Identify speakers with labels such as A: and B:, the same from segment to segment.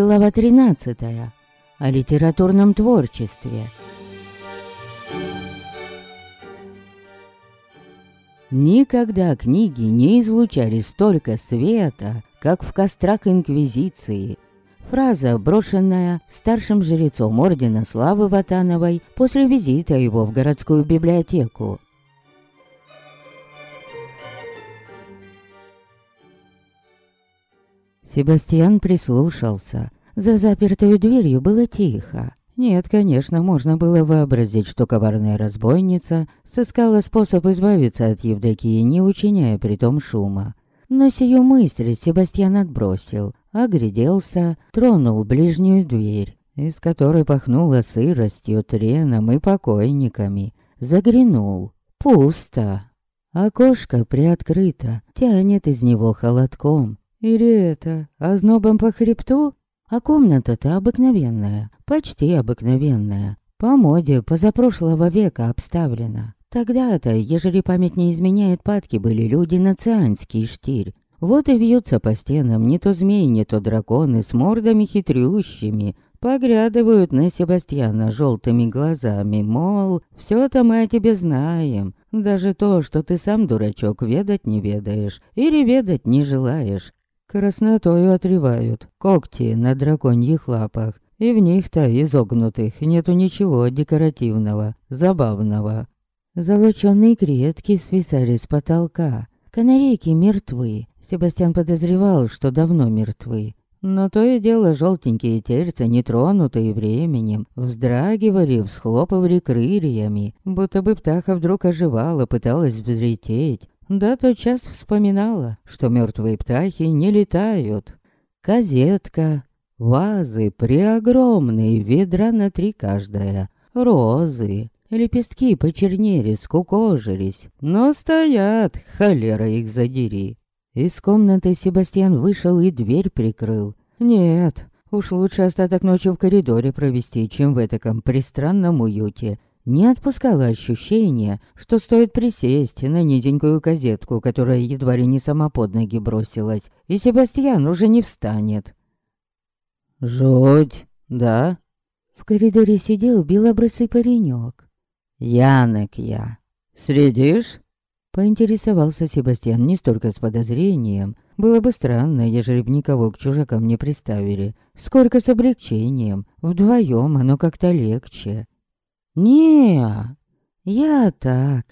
A: Глава 13. О литературном творчестве. Никогда книги не излучали столько света, как в кострах Инквизиции. Фраза, брошенная старшим жрецом Ордена Славы Ватановой после визита его в городскую библиотеку. Себастьян прислушался. За запертой дверью было тихо. Нет, конечно, можно было вообразить, что коварная разбойница сыскала способ избавиться от Евдокии, не учиняя при том шума. Но сию мысль Себастьян отбросил, огляделся, тронул ближнюю дверь, из которой пахнуло сыростью, треном и покойниками. Заглянул. Пусто. Окошко приоткрыто, тянет из него холодком. Или это ознобом по хребту? А комната-то обыкновенная, почти обыкновенная. По моде позапрошлого века обставлена. Тогда-то, ежели память не изменяет, падки были люди на цианский штирь. Вот и вьются по стенам не то змеи, не то драконы с мордами хитрющими. Поглядывают на Себастьяна желтыми глазами, мол, все это мы о тебе знаем. Даже то, что ты сам, дурачок, ведать не ведаешь или ведать не желаешь. Краснотою отрывают когти на драконьих лапах, и в них-то изогнутых нету ничего декоративного, забавного. Золочёные клетки свисали с потолка. Канарейки мертвы. Себастьян подозревал, что давно мертвы. Но то и дело желтенькие тельца, нетронутые временем, вздрагивали, всхлопывали крыльями, будто бы птаха вдруг оживала, пыталась взлететь, да тотчас вспоминала, что мертвые птахи не летают. Казетка, вазы преогромные, ведра на три каждая, розы, лепестки почернели, скукожились, но стоят, холера их задери. Из комнаты Себастьян вышел и дверь прикрыл. Нет, уж лучше остаток ночи в коридоре провести, чем в этом пристранном уюте, не отпускало ощущение, что стоит присесть на низенькую газетку, которая едва ли не сама под ноги бросилась, и Себастьян уже не встанет. «Жуть, да?» В коридоре сидел белобрысый паренек. «Янок я. Следишь?» Поинтересовался Себастьян не столько с подозрением. Было бы странно, ежели б никого к чужакам не приставили. Сколько с облегчением. Вдвоем оно как-то легче не я так».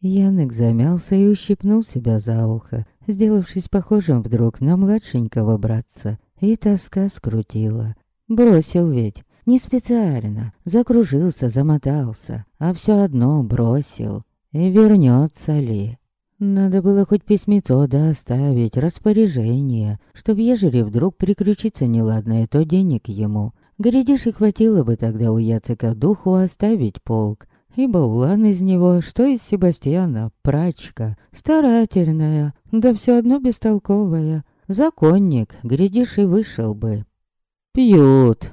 A: Янек замялся и ущипнул себя за ухо, сделавшись похожим вдруг на младшенького братца, и тоска скрутила. Бросил ведь, не специально, закружился, замотался, а все одно бросил. И вернется ли? Надо было хоть письмецо да оставить, распоряжение, чтоб ежели вдруг приключится неладное, то денег ему. Глядишь, и хватило бы тогда у Яцека духу оставить полк, ибо улан из него, что из Себастьяна, прачка, старательная, да все одно бестолковая. Законник, глядишь, и вышел бы. «Пьют!»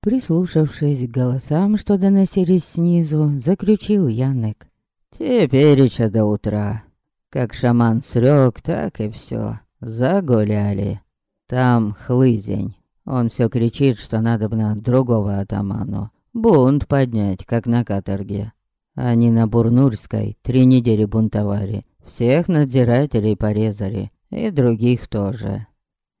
A: Прислушавшись к голосам, что доносились снизу, заключил Янек. «Теперь еще до утра. Как шаман срёк, так и все. Загуляли. Там хлызень. Он все кричит, что надо бы на другого атаману. Бунт поднять, как на каторге. Они на Бурнурской три недели бунтовали. Всех надзирателей порезали. И других тоже.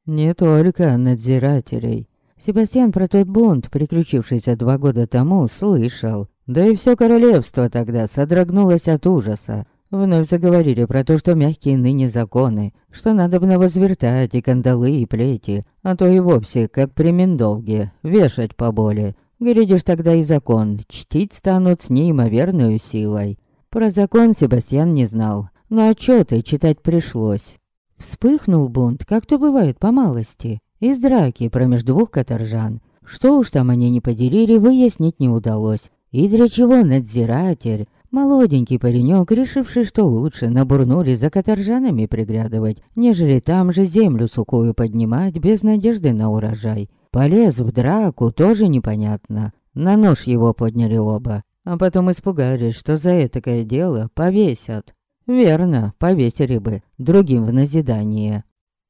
A: Не только надзирателей. Себастьян про тот бунт, приключившийся два года тому, слышал. Да и все королевство тогда содрогнулось от ужаса. Вновь заговорили про то, что мягкие ныне законы, что надо бы возвертать и кандалы, и плети, а то и вовсе, как при Миндовге, вешать поболе. Глядишь, тогда и закон чтить станут с неимоверной силой. Про закон Себастьян не знал, но отчеты читать пришлось. Вспыхнул бунт, как то бывает по малости, из драки промеж двух каторжан. Что уж там они не поделили, выяснить не удалось. И для чего надзиратель Молоденький паренек, решивший, что лучше на бурнуре за каторжанами приглядывать, нежели там же землю сухую поднимать без надежды на урожай. Полез в драку, тоже непонятно. На нож его подняли оба, а потом испугались, что за этакое дело повесят. Верно, повесили бы, другим в назидание.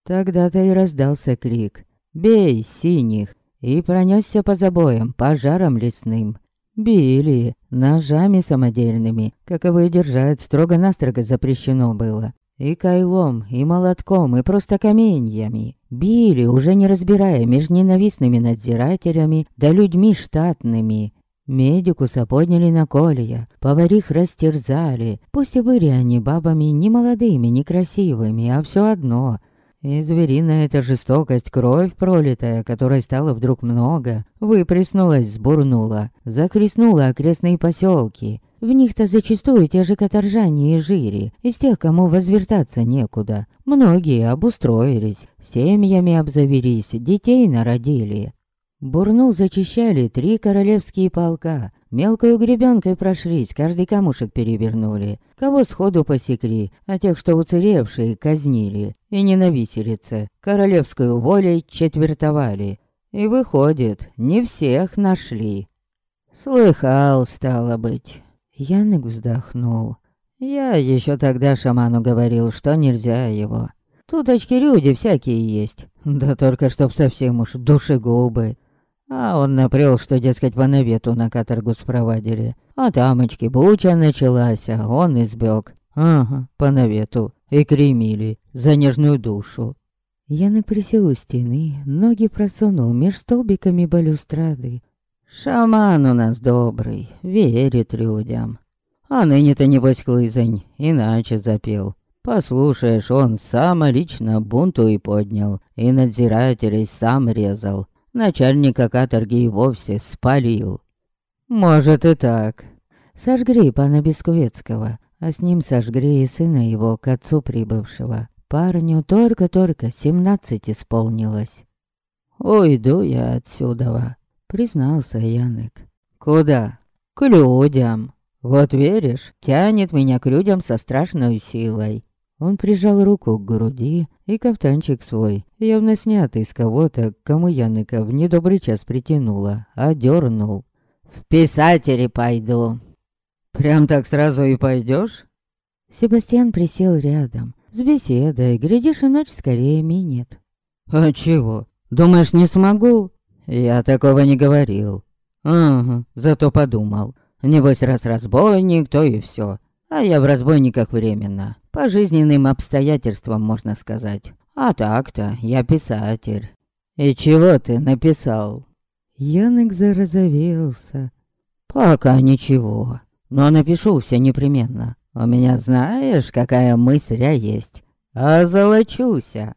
A: Тогда-то и раздался крик. «Бей синих!» и пронесся по забоям, пожарам лесным. Били ножами самодельными, каковые держать строго-настрого запрещено было. И кайлом, и молотком, и просто каменьями. Били, уже не разбирая меж ненавистными надзирателями да людьми штатными. Медикуса подняли на колья, поварих растерзали. Пусть и были они бабами не молодыми, не красивыми, а все одно. И звериная эта жестокость, кровь пролитая, которой стало вдруг много, выплеснулась, сбурнула, захлестнула окрестные поселки. В них-то зачастую те же каторжане и жири, из тех, кому возвертаться некуда. Многие обустроились, семьями обзавелись, детей народили. Бурнул зачищали три королевские полка, мелкой гребенкой прошлись, каждый камушек перевернули. Кого сходу посекли, а тех, что уцелевшие, казнили. И не королевскую волей четвертовали. И выходит, не всех нашли. Слыхал, стало быть. Янек вздохнул. Я еще тогда шаману говорил, что нельзя его. Туточки люди всякие есть, да только чтоб совсем уж душегубы. А он напрел, что, дескать, по навету на каторгу спровадили. А тамочки буча началась, а он избег. Ага, по навету. И кремили за нежную душу. Янек присел у стены, ноги просунул меж столбиками балюстрады. Шаман у нас добрый, верит людям. А ныне-то небось хлызань, иначе запел. Послушаешь, он сам лично бунту и поднял, и надзирателей сам резал. Начальника каторги и вовсе спалил. Может и так. Сожгли пана Бескувецкого, а с ним сожгли и сына его к отцу прибывшего. Парню только-только семнадцать исполнилось. «Уйду я отсюда», признался Янек. «Куда?» «К людям. Вот веришь, тянет меня к людям со страшной силой». Он прижал руку к груди, и кафтанчик свой, явно снятый с кого-то, кому Янека в недобрый час притянула, одернул. «В писатели пойду». «Прям так сразу и пойдешь? Себастьян присел рядом, с беседой, глядишь, и ночь скорее минет. «А чего? Думаешь, не смогу?» Я такого не говорил. Ага, зато подумал. Небось, раз разбойник, то и все. А я в разбойниках временно. По жизненным обстоятельствам, можно сказать. А так-то, я писатель. И чего ты написал? Янек зарозовелся. Пока ничего. Но напишу все непременно. У меня знаешь, какая мысль есть? Озолочуся.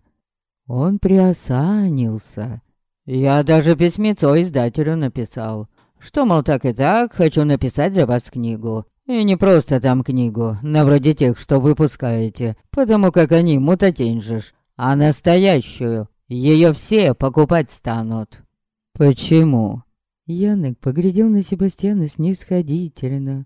A: Он приосанился я даже письмецо издателю написал. Что, мол, так и так, хочу написать для вас книгу. И не просто там книгу, на вроде тех, что выпускаете, потому как они мутатеньжишь, а настоящую. Ее все покупать станут. Почему? Янек поглядел на Себастьяна снисходительно.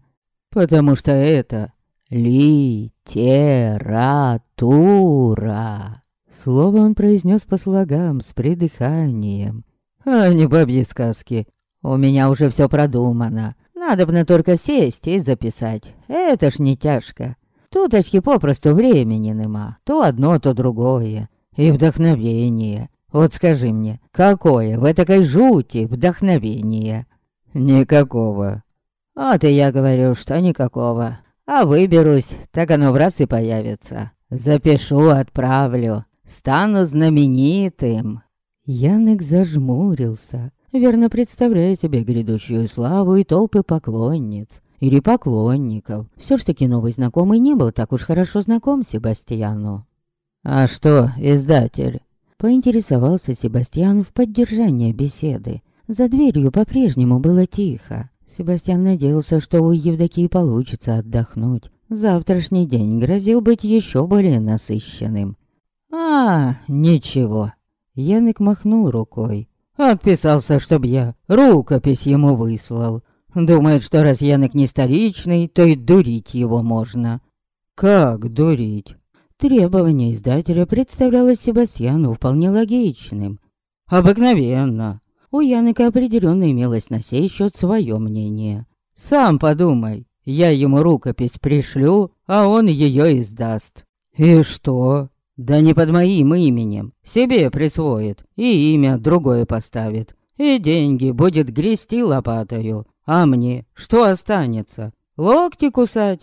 A: Потому что это литература. Слово он произнес по слогам с придыханием. А не бабьи сказки. У меня уже все продумано. Надо бы только сесть и записать. Это ж не тяжко. Туточки попросту времени нема. То одно, то другое. И вдохновение. Вот скажи мне, какое в этой жути вдохновение? Никакого. Вот и я говорю, что никакого. А выберусь, так оно в раз и появится. Запишу, отправлю. Стану знаменитым!» Янек зажмурился, верно представляя себе грядущую славу и толпы поклонниц. Или поклонников. Все ж таки новый знакомый не был так уж хорошо знаком Себастьяну. «А что, издатель?» Поинтересовался Себастьян в поддержание беседы. За дверью по-прежнему было тихо. Себастьян надеялся, что у Евдокии получится отдохнуть. Завтрашний день грозил быть еще более насыщенным. «А, ничего». Янек махнул рукой. Отписался, чтоб я рукопись ему выслал. Думает, что раз Янек не столичный, то и дурить его можно. Как дурить? Требование издателя представлялось Себастьяну вполне логичным. Обыкновенно. У Янека определенно имелось на сей счет свое мнение. Сам подумай, я ему рукопись пришлю, а он ее издаст. И что? Да не под моим именем. Себе присвоит. И имя другое поставит. И деньги будет грести лопатою. А мне что останется? Локти кусать?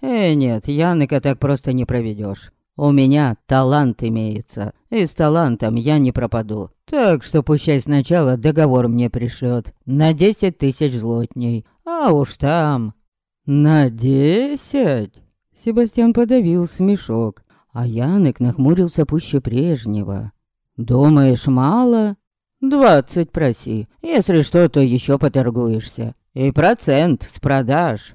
A: Э, нет, Яныка так просто не проведешь. У меня талант имеется, и с талантом я не пропаду. Так что пущай сначала договор мне пришлет на десять тысяч злотней, а уж там... На десять? Себастьян подавил смешок, а Янек нахмурился пуще прежнего. Думаешь, мало? Двадцать проси, если что, то еще поторгуешься. И процент с продаж.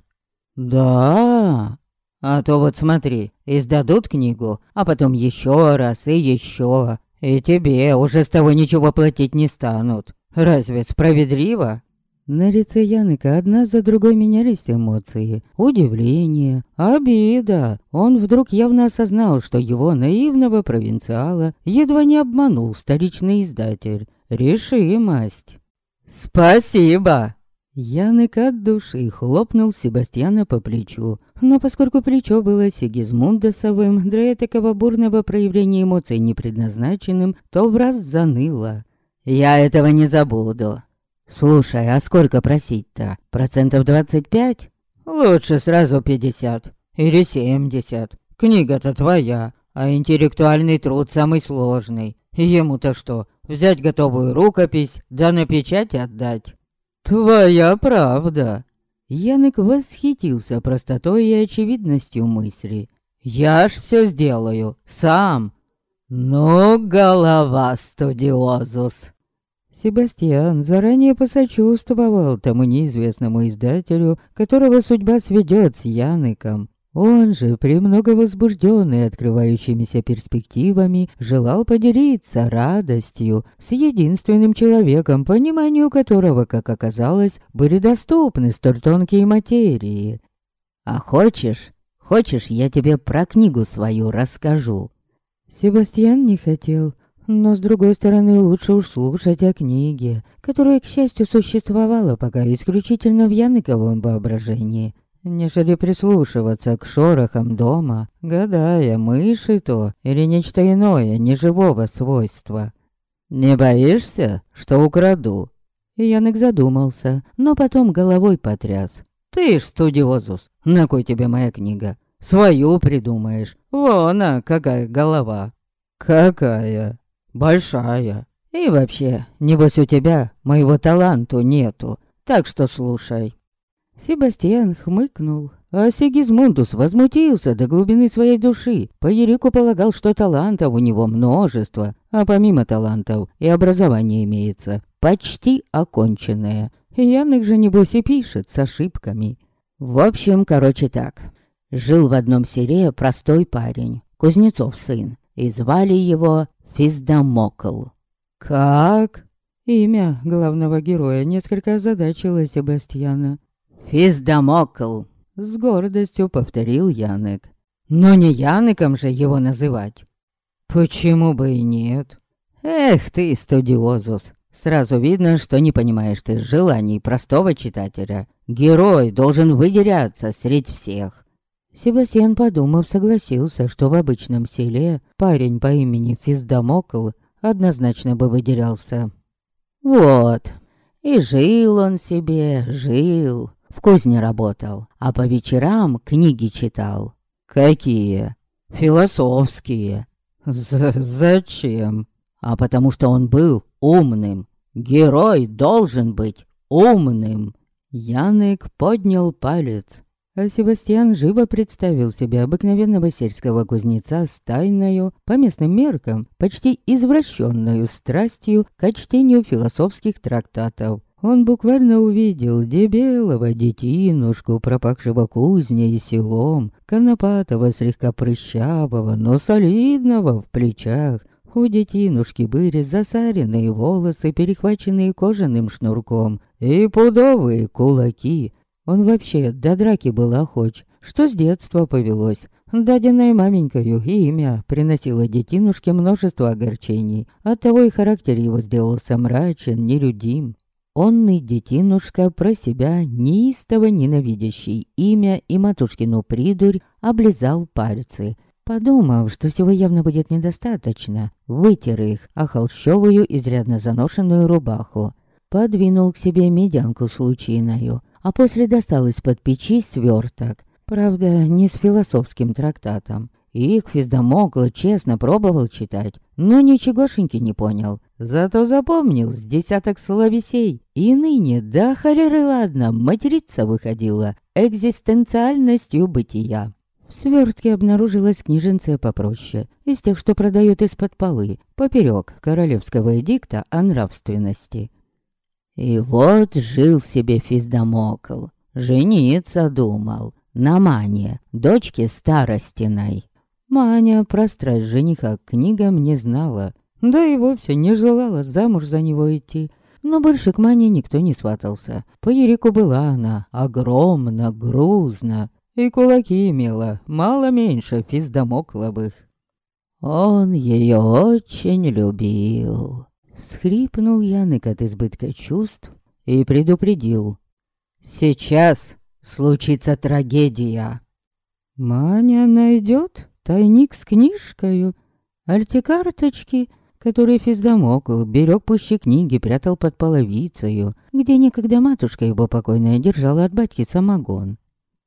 A: Да, а то вот смотри, издадут книгу, а потом еще раз и еще. И тебе уже с того ничего платить не станут. Разве справедливо? На лице Яныка одна за другой менялись эмоции. Удивление, обида. Он вдруг явно осознал, что его наивного провинциала едва не обманул столичный издатель. Решимость. «Спасибо!» Янык от души хлопнул Себастьяна по плечу. Но поскольку плечо было Сигизмундесовым, для такого бурного проявления эмоций не предназначенным, то в раз заныло. «Я этого не забуду». «Слушай, а сколько просить-то? Процентов двадцать пять?» «Лучше сразу пятьдесят. Или семьдесят. Книга-то твоя, а интеллектуальный труд самый сложный. Ему-то что, взять готовую рукопись, да на печать отдать?» «Твоя правда!» Янек восхитился простотой и очевидностью мысли. «Я ж все сделаю, сам!» «Ну, голова, студиозус!» Себастьян заранее посочувствовал тому неизвестному издателю, которого судьба сведет с Яныком. Он же, премного возбужденный открывающимися перспективами, желал поделиться радостью с единственным человеком, пониманию которого, как оказалось, были доступны столь тонкие материи. «А хочешь, хочешь, я тебе про книгу свою расскажу?» Себастьян не хотел, но, с другой стороны, лучше уж слушать о книге, которая, к счастью, существовала пока исключительно в Яныковом воображении нежели прислушиваться к шорохам дома, гадая, мыши то или нечто иное неживого свойства. «Не боишься, что украду?» Янек задумался, но потом головой потряс. «Ты ж студиозус, на кой тебе моя книга? Свою придумаешь. Вон она, какая голова!» «Какая? Большая!» «И вообще, небось у тебя моего таланту нету, так что слушай». Себастьян хмыкнул, а Сигизмундус возмутился до глубины своей души. По Ерику полагал, что талантов у него множество, а помимо талантов и образование имеется, почти оконченное. Янных же небось и пишет с ошибками. В общем, короче так. Жил в одном селе простой парень, Кузнецов сын, и звали его Физдамокл. «Как?» Имя главного героя несколько озадачило Себастьяна. «Физдамокл», — с гордостью повторил Янек. «Но не Янеком же его называть». «Почему бы и нет?» «Эх ты, студиозус, сразу видно, что не понимаешь ты желаний простого читателя. Герой должен выделяться среди всех». Себастьян, подумав, согласился, что в обычном селе парень по имени Физдамокл однозначно бы выделялся. Вот, и жил он себе, жил, в кузне работал, а по вечерам книги читал. Какие? Философские. З зачем? А потому что он был умным. Герой должен быть умным. Янек поднял палец, а Себастьян живо представил себе обыкновенного сельского кузнеца с тайною, по местным меркам, почти извращенную страстью к чтению философских трактатов. Он буквально увидел дебелого детинушку, пропахшего кузней и селом, конопатого, слегка прыщавого, но солидного в плечах. У детинушки были засаренные волосы, перехваченные кожаным шнурком, и пудовые кулаки. Он вообще до драки был охоч, что с детства повелось. Даденное маменькою имя приносило детинушке множество огорчений, оттого и характер его сделался мрачен, нелюдим. Онный детинушка про себя неистово ненавидящий имя и матушкину придурь облизал пальцы. Подумав, что всего явно будет недостаточно, вытер их о холщовую, изрядно заношенную рубаху, подвинул к себе медянку с а после достал из-под печи сверток, правда, не с философским трактатом. Их Физдамокл честно пробовал читать, но ничегошеньки не понял. Зато запомнил с десяток словесей. И ныне, да холеры ладно, материться выходила экзистенциальностью бытия. В свертке обнаружилась книженция попроще, из тех, что продают из-под полы, поперек королевского эдикта о нравственности. И вот жил себе Физдамокл, жениться думал, на Мане, дочке Старостиной. Маня про страсть жениха к книгам не знала, да и вовсе не желала замуж за него идти. Но больше к Мане никто не сватался. По Ерику была она огромна, грузна, и кулаки имела, мало меньше физдамокловых. Он ее очень любил. Схрипнул Янык от избытка чувств и предупредил. «Сейчас случится трагедия». Маня найдет тайник с книжкою, альтикарточки, которые Физдамокл берег пуще книги, прятал под половицею, где некогда матушка его покойная держала от батьки самогон.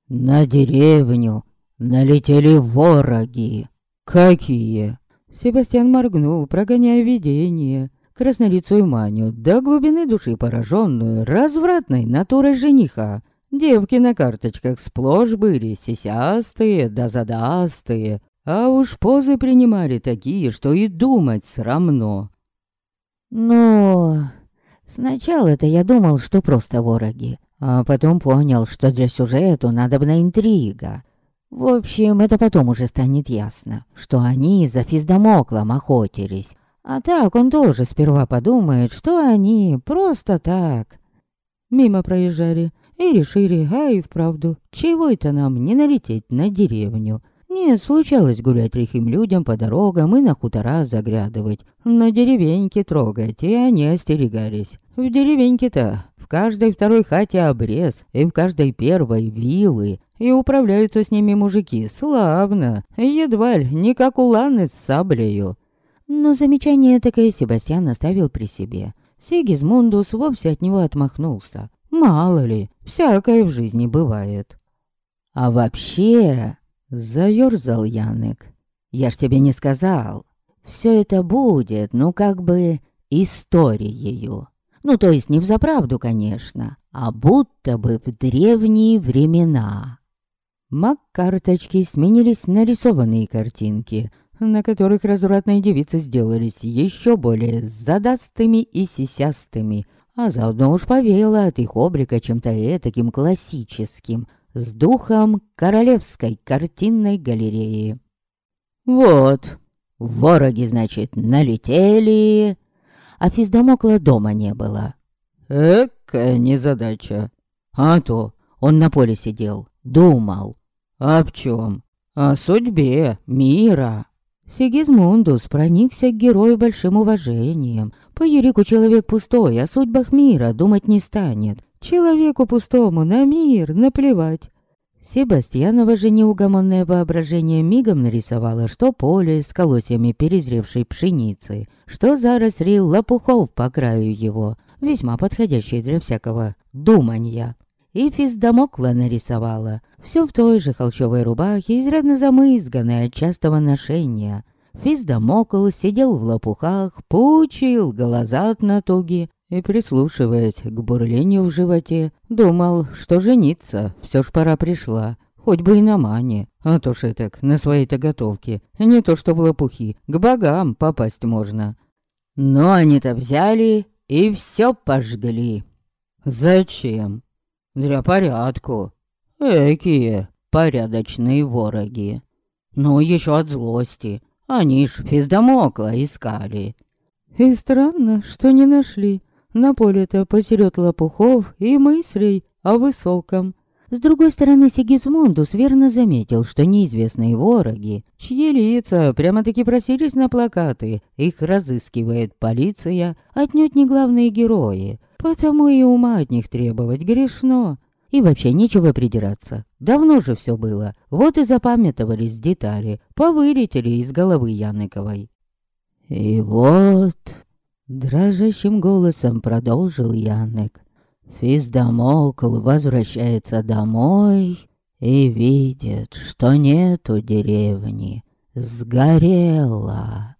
A: На деревню налетели вороги. Какие? Себастьян моргнул, прогоняя видение. Краснолицую Маню, до глубины души пораженную, развратной натурой жениха. Девки на карточках сплошь были сисястые да задастые, а уж позы принимали такие, что и думать срамно. Но сначала-то я думал, что просто вороги. А потом понял, что для сюжету надобна интрига. В общем, это потом уже станет ясно, что они за Физдамоклом охотились. А так он тоже сперва подумает, что они просто так. Мимо проезжали и решили, а и вправду, чего это нам не налететь на деревню. Не случалось гулять лихим людям по дорогам и на хутора заглядывать. На деревеньки трогать, и они остерегались. В деревеньке-то в каждой второй хате обрез, и в каждой первой вилы. И управляются с ними мужики славно, едва ли не как уланы с саблею. Но замечание такое Себастьян оставил при себе. Сигизмундус вовсе от него отмахнулся. Мало ли, всякое в жизни бывает. А вообще, Заёрзал Янек. Я ж тебе не сказал. Все это будет, ну как бы, историей. Ну то есть не в заправду, конечно, а будто бы в древние времена. Мак-карточки сменились на рисованные картинки, на которых развратные девицы сделались еще более задастыми и сисястыми, а заодно уж повеяло от их облика чем-то этаким классическим – с духом королевской картинной галереи. Вот, вороги, значит, налетели, а Физдамокла дома не было. Экая незадача. А то он на поле сидел, думал. Об чем? О судьбе мира. Сигизмундус проникся к герою большим уважением. По Ерику человек пустой, о судьбах мира думать не станет. Человеку пустому на мир наплевать. Себастьянова же неугомонное воображение мигом нарисовало, что поле с колосьями перезревшей пшеницы, что заросли лопухов по краю его, весьма подходящие для всякого думанья. И физдамокла нарисовала, все в той же холчевой рубахе, изрядно замызганной от частого ношения. Физдамокл сидел в лопухах, пучил глаза от натуги, и, прислушиваясь к бурлению в животе, думал, что жениться все ж пора пришла, хоть бы и на мане, а то так на своей-то готовке, не то что в лопухи, к богам попасть можно. Но они-то взяли и все пожгли. Зачем? Для порядку. Экие порядочные вороги. Ну, еще от злости. Они ж физдамокла искали. И странно, что не нашли. На поле-то посеред лопухов и мыслей о высоком. С другой стороны, Сигизмундус верно заметил, что неизвестные вороги, чьи лица прямо-таки просились на плакаты, их разыскивает полиция, отнюдь не главные герои, потому и ума от них требовать грешно. И вообще нечего придираться. Давно же все было. Вот и запамятовались детали. Повылетели из головы Яныковой. И вот... Дрожащим голосом продолжил Янек. Физдамокл возвращается домой и видит, что нету деревни. Сгорела.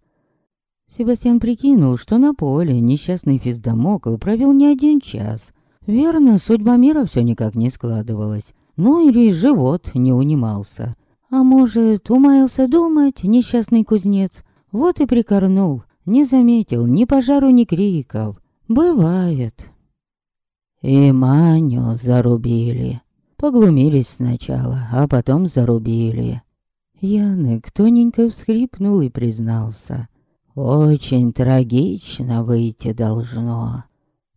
A: Себастьян прикинул, что на поле несчастный Физдамокл провел не один час. Верно, судьба мира все никак не складывалась. Ну или живот не унимался. А может, умаялся думать несчастный кузнец. Вот и прикорнул. Не заметил ни пожару, ни криков. Бывает. И Маню зарубили. Поглумились сначала, а потом зарубили. Янек тоненько всхрипнул и признался. «Очень трагично выйти должно».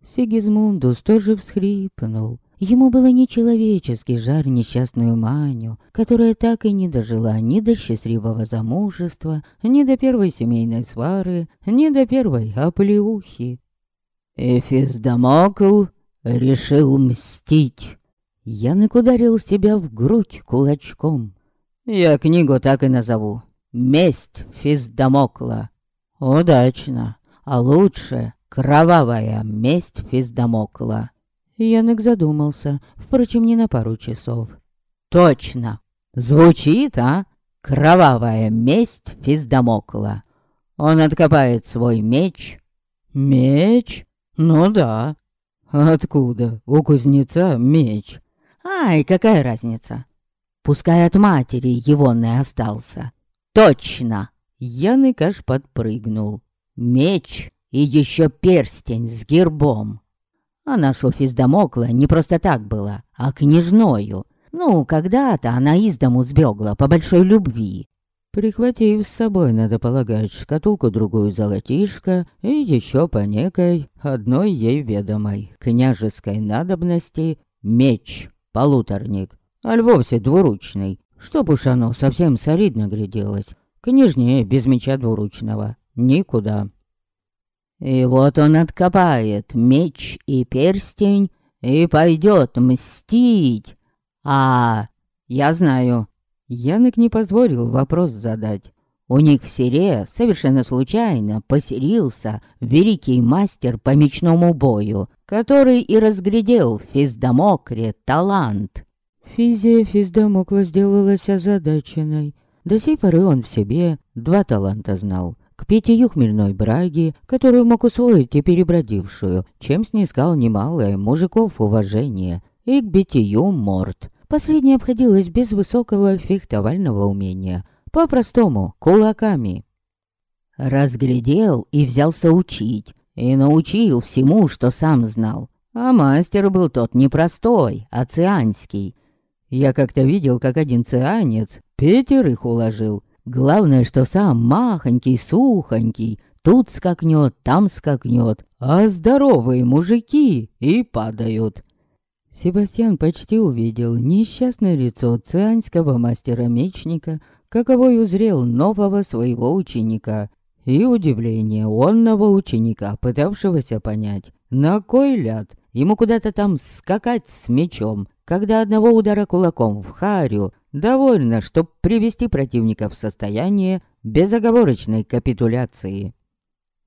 A: Сигизмундус тоже всхрипнул. Ему было нечеловечески жаль несчастную Маню, которая так и не дожила ни до счастливого замужества, ни до первой семейной свары, ни до первой оплеухи. Эфис Дамокл решил мстить. Янек ударил себя в грудь кулачком. Я книгу так и назову. «Месть Физдамокла». Удачно. А лучше «Кровавая месть Физдамокла». Янек задумался, впрочем, не на пару часов. «Точно! Звучит, а? Кровавая месть Физдамокла. Он откопает свой меч». «Меч? Ну да. Откуда у кузнеца меч?» «Ай, какая разница? Пускай от матери его не остался. Точно!» Янек аж подпрыгнул. «Меч и еще перстень с гербом!» А наша Физдамокла не просто так была, а княжною. Ну, когда-то она из дому сбегла по большой любви. Прихватив с собой, надо полагать, шкатулку-другую золотишко и еще по некой, одной ей ведомой, княжеской надобности, меч, полуторник, аль вовсе двуручный, чтоб уж оно совсем солидно гляделось. Княжнее без меча двуручного. Никуда. И вот он откопает меч и перстень и пойдет мстить. А, я знаю. Янок не позволил вопрос задать. У них в селе совершенно случайно поселился великий мастер по мечному бою, который и разглядел в Физдамокре талант. Физия Физдамокла сделалась озадаченной. До сей поры он в себе два таланта знал — к питью хмельной браги, которую мог усвоить и перебродившую, чем снискал немалое мужиков уважение, и к битию морд. Последнее обходилось без высокого фехтовального умения, по-простому, кулаками. Разглядел и взялся учить, и научил всему, что сам знал. А мастер был тот непростой, а цианский. Я как-то видел, как один цианец пятерых уложил, Главное, что сам махонький, сухонький, тут скакнет, там скакнет, а здоровые мужики и падают. Себастьян почти увидел несчастное лицо цианского мастера-мечника, каковой узрел нового своего ученика, и удивление онного ученика, пытавшегося понять, на кой ляд ему куда-то там скакать с мечом, когда одного удара кулаком в харю довольно, чтобы привести противника в состояние безоговорочной капитуляции.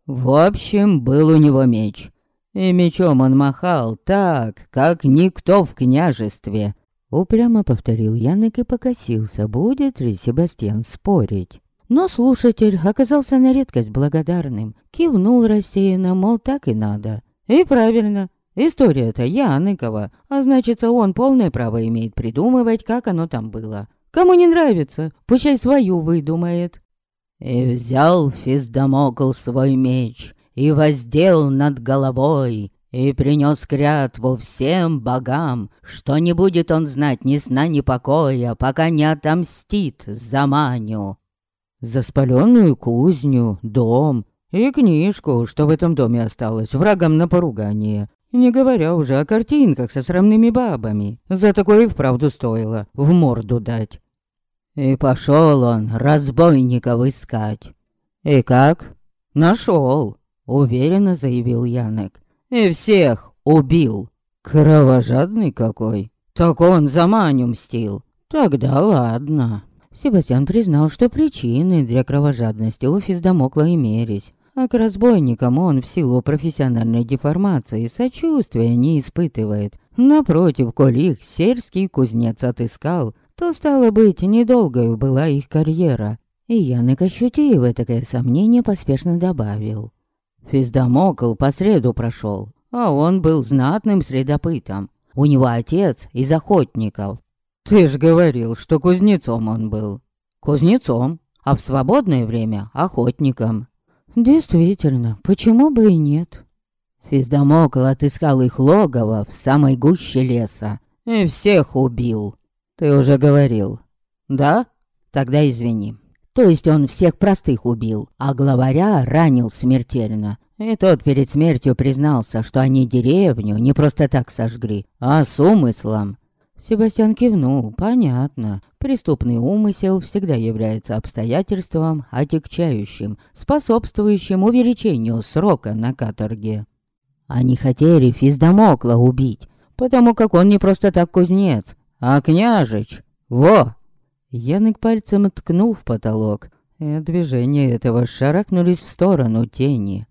A: В общем, был у него меч. И мечом он махал так, как никто в княжестве. Упрямо повторил Янек и покосился, будет ли Себастьян спорить. Но слушатель оказался на редкость благодарным. Кивнул рассеянно, мол, так и надо. И правильно, История-то Яныкова, а значится, он полное право имеет придумывать, как оно там было. Кому не нравится, пущай свою выдумает. И взял Физдамокл свой меч, и воздел над головой, и принес клятву всем богам, что не будет он знать ни сна, ни покоя, пока не отомстит за Маню. За спаленную кузню, дом и книжку, что в этом доме осталось, врагам на поругание, не говоря уже о картинках со срамными бабами. За такое и вправду стоило в морду дать. И пошел он разбойников искать. И как? Нашел, уверенно заявил Янек. И всех убил. Кровожадный какой. Так он за Маню мстил. Тогда ладно. Себастьян признал, что причины для кровожадности у Физдамокла имелись. А к разбойникам он в силу профессиональной деформации сочувствия не испытывает. Напротив, коль их сельский кузнец отыскал, то, стало быть, недолгою была их карьера. И Янек, ощутив такое сомнение, поспешно добавил. Физдамокл по среду прошел, а он был знатным средопытом. У него отец из охотников. Ты ж говорил, что кузнецом он был. Кузнецом, а в свободное время охотником. Действительно, почему бы и нет? Физдамокл отыскал их логово в самой гуще леса и всех убил. Ты уже говорил. Да? Тогда извини. То есть он всех простых убил, а главаря ранил смертельно. И тот перед смертью признался, что они деревню не просто так сожгли, а с умыслом. Себастьян кивнул, понятно. Преступный умысел всегда является обстоятельством отягчающим, способствующим увеличению срока на каторге. Они хотели Физдамокла убить, потому как он не просто так кузнец, а княжич. Во! Янок пальцем ткнул в потолок, и от движения этого шарахнулись в сторону тени.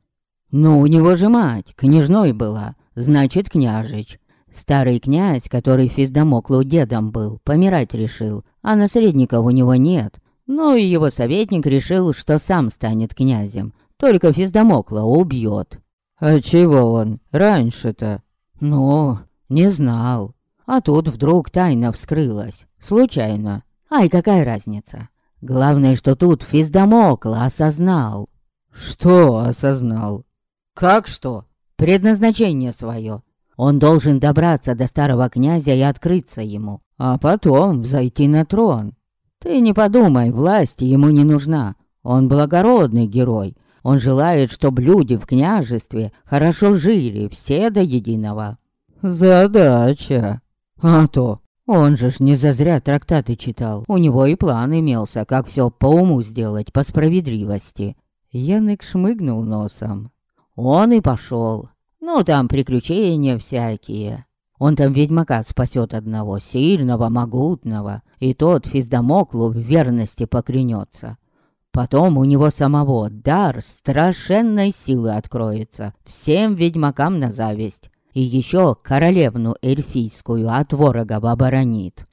A: Ну, у него же мать, княжной была, значит, княжич. Старый князь, который Физдамоклу дедом был, помирать решил, а наследников у него нет. Ну и его советник решил, что сам станет князем, только Физдамокла убьет. А чего он раньше-то? Ну, не знал. А тут вдруг тайна вскрылась. Случайно. Ай, какая разница? Главное, что тут Физдамокла осознал. Что осознал? Как что? Предназначение свое. Он должен добраться до старого князя и открыться ему, а потом зайти на трон. Ты не подумай, власти ему не нужна. Он благородный герой. Он желает, чтобы люди в княжестве хорошо жили, все до единого. Задача. А то, он же ж не зазря трактаты читал. У него и план имелся, как все по уму сделать, по справедливости. Янек шмыгнул носом. Он и пошел. Ну, там приключения всякие. Он там ведьмака спасет одного, сильного, могутного, и тот Физдамоклу в верности покренется. Потом у него самого дар страшенной силы откроется, всем ведьмакам на зависть, и еще королевну эльфийскую от ворогов оборонит.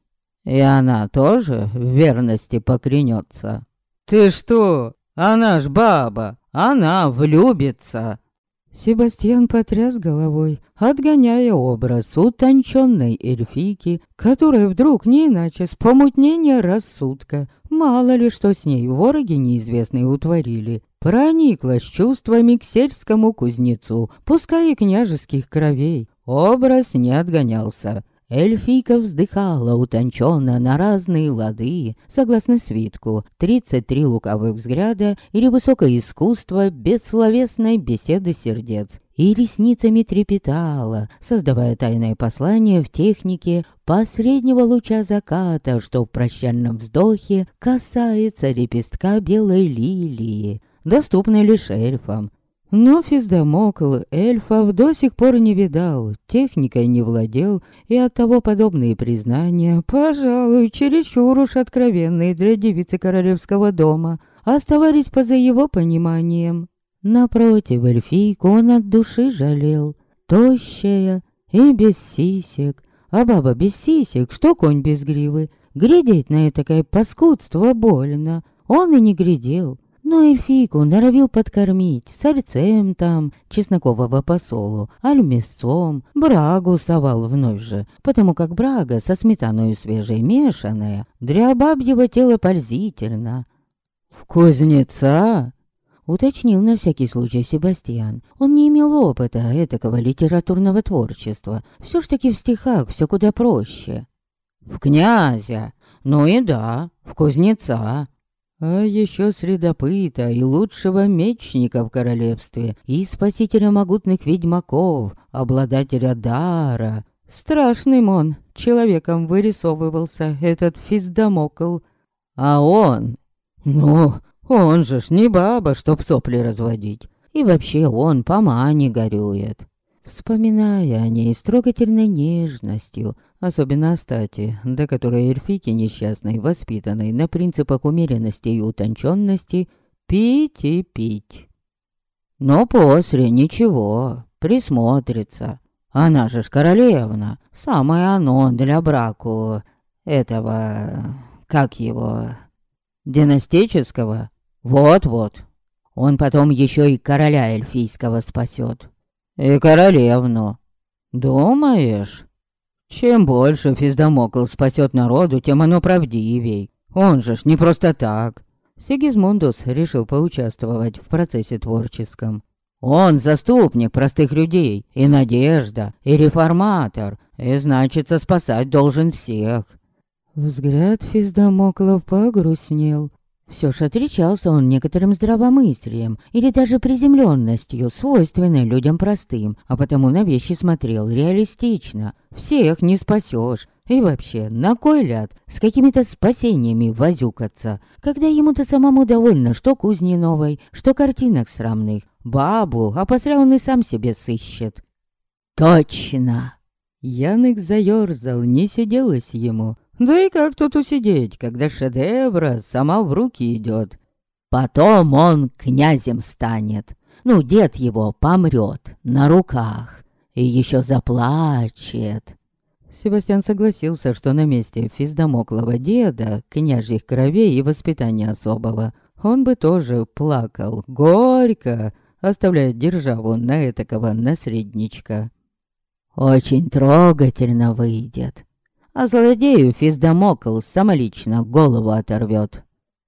A: И она тоже в верности покренется. «Ты что? Она ж баба, она влюбится!» Себастьян потряс головой, отгоняя образ утонченной эльфийки, которая вдруг не иначе с помутнения рассудка, мало ли что с ней вороги неизвестные утворили, прониклась чувствами к сельскому кузнецу, пускай и княжеских кровей. Образ не отгонялся, Эльфийка вздыхала утонченно на разные лады, согласно свитку, 33 луковых взгляда или высокое искусство бессловесной беседы сердец. И ресницами трепетала, создавая тайное послание в технике последнего луча заката, что в прощальном вздохе касается лепестка белой лилии, доступной лишь эльфам, но Физдамокл эльфов до сих пор не видал, техникой не владел, и оттого подобные признания, пожалуй, чересчур уж откровенные для девицы королевского дома, оставались поза его пониманием. Напротив, эльфийку он от души жалел, тощая и без сисек. А баба без сисек, что конь без гривы? Глядеть на это паскудство больно. Он и не глядел, но эльфийку норовил подкормить сальцем там, чеснокового посолу, аль брагу совал вновь же, потому как брага со сметаной свежей мешаная, для бабьего тела пользительно. «В кузнеца?» Уточнил на всякий случай Себастьян. Он не имел опыта этакого литературного творчества. Все ж таки в стихах все куда проще. «В князя! Ну и да, в кузнеца!» А еще средопыта и лучшего мечника в королевстве, и спасителя могутных ведьмаков, обладателя дара. Страшным он человеком вырисовывался, этот физдамокл. А он... Ну, он же ж не баба, чтоб сопли разводить. И вообще он по мане горюет. Вспоминая о ней с трогательной нежностью, особенно о стати, до которой эльфики несчастной, воспитанной на принципах умеренности и утонченности, пить и пить. Но после ничего, присмотрится. Она же ж королевна, самое оно для браку этого, как его, династического. Вот-вот. Он потом еще и короля эльфийского спасет. И королевну. Думаешь? Чем больше Физдамокл спасет народу, тем оно правдивей. Он же ж не просто так. Сигизмундус решил поучаствовать в процессе творческом. Он заступник простых людей, и надежда, и реформатор, и, значится, спасать должен всех. Взгляд Физдамоклов погрустнел. Все ж отличался он некоторым здравомыслием или даже приземленностью, свойственной людям простым, а потому на вещи смотрел реалистично. Всех не спасешь. И вообще, на кой ляд с какими-то спасениями возюкаться, когда ему-то самому довольно, что кузни новой, что картинок срамных. Бабу, а после он и сам себе сыщет. Точно! Янык заёрзал, не сиделось ему. Да и как тут усидеть, когда шедевра сама в руки идет? Потом он князем станет. Ну, дед его помрет на руках и еще заплачет. Себастьян согласился, что на месте Физдамоклова деда, княжьих кровей и воспитания особого, он бы тоже плакал горько, оставляя державу на этакого наследничка. «Очень трогательно выйдет», а злодею Физдамокл самолично голову оторвет.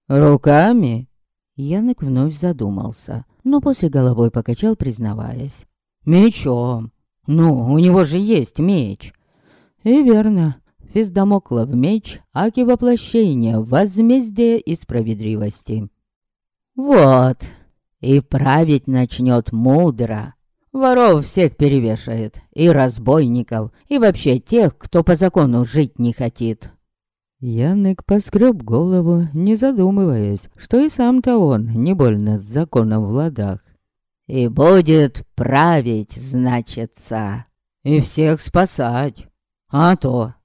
A: Руками? Янок вновь задумался, но после головой покачал, признаваясь. Мечом. Ну, у него же есть меч. И верно, Физдамоклов меч, аки воплощение возмездия и справедливости. Вот, и править начнет мудро, Воров всех перевешает, и разбойников, и вообще тех, кто по закону жить не хотит. Янык поскреб голову, не задумываясь, что и сам-то он не больно с законом в ладах. «И будет править, значится, и всех спасать. А то.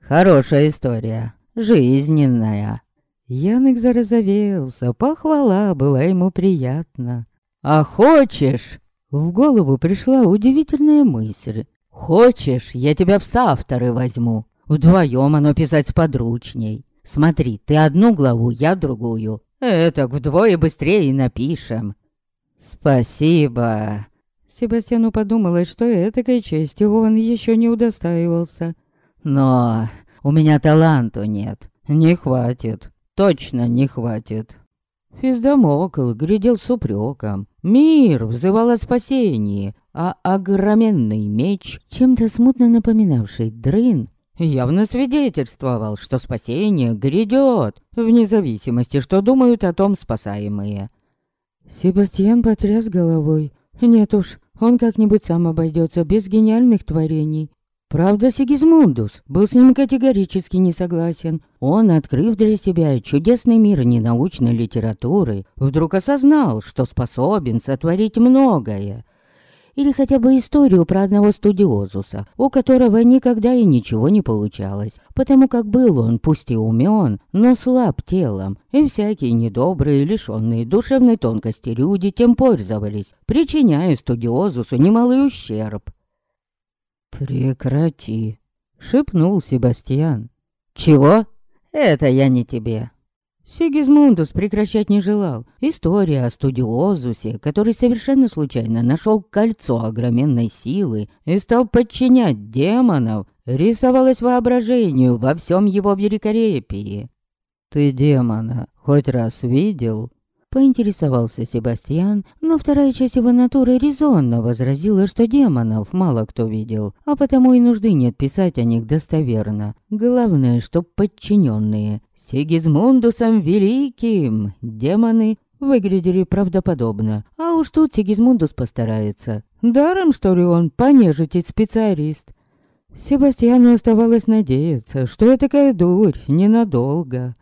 A: Хорошая история, жизненная». Янык зарозовелся, похвала была ему приятна. «А хочешь, в голову пришла удивительная мысль. «Хочешь, я тебя в соавторы возьму? Вдвоем оно писать сподручней. Смотри, ты одну главу, я другую. Это вдвое быстрее напишем». «Спасибо». Себастьяну подумалось, что этакой чести он еще не удостаивался. «Но у меня таланту нет. Не хватит. Точно не хватит». Физдамокл глядел с упреком. Мир взывал о спасении, а огроменный меч, чем-то смутно напоминавший дрын, явно свидетельствовал, что спасение грядет, вне зависимости, что думают о том спасаемые. Себастьян потряс головой. Нет уж, он как-нибудь сам обойдется без гениальных творений. Правда, Сигизмундус был с ним категорически не согласен. Он, открыв для себя чудесный мир ненаучной литературы, вдруг осознал, что способен сотворить многое. Или хотя бы историю про одного студиозуса, у которого никогда и ничего не получалось, потому как был он, пусть и умен, но слаб телом, и всякие недобрые, лишенные душевной тонкости люди тем пользовались, причиняя студиозусу немалый ущерб. «Прекрати», — шепнул Себастьян. «Чего? Это я не тебе». Сигизмундус прекращать не желал. История о студиозусе, который совершенно случайно нашел кольцо огроменной силы и стал подчинять демонов, рисовалась воображению во всем его великолепии. «Ты демона хоть раз видел?» Поинтересовался Себастьян, но вторая часть его натуры резонно возразила, что демонов мало кто видел, а потому и нужды нет писать о них достоверно. Главное, чтоб подчиненные Сигизмундусом Великим демоны выглядели правдоподобно. А уж тут Сигизмундус постарается. Даром, что ли, он понежитить специалист. Себастьяну оставалось надеяться, что я такая дурь ненадолго.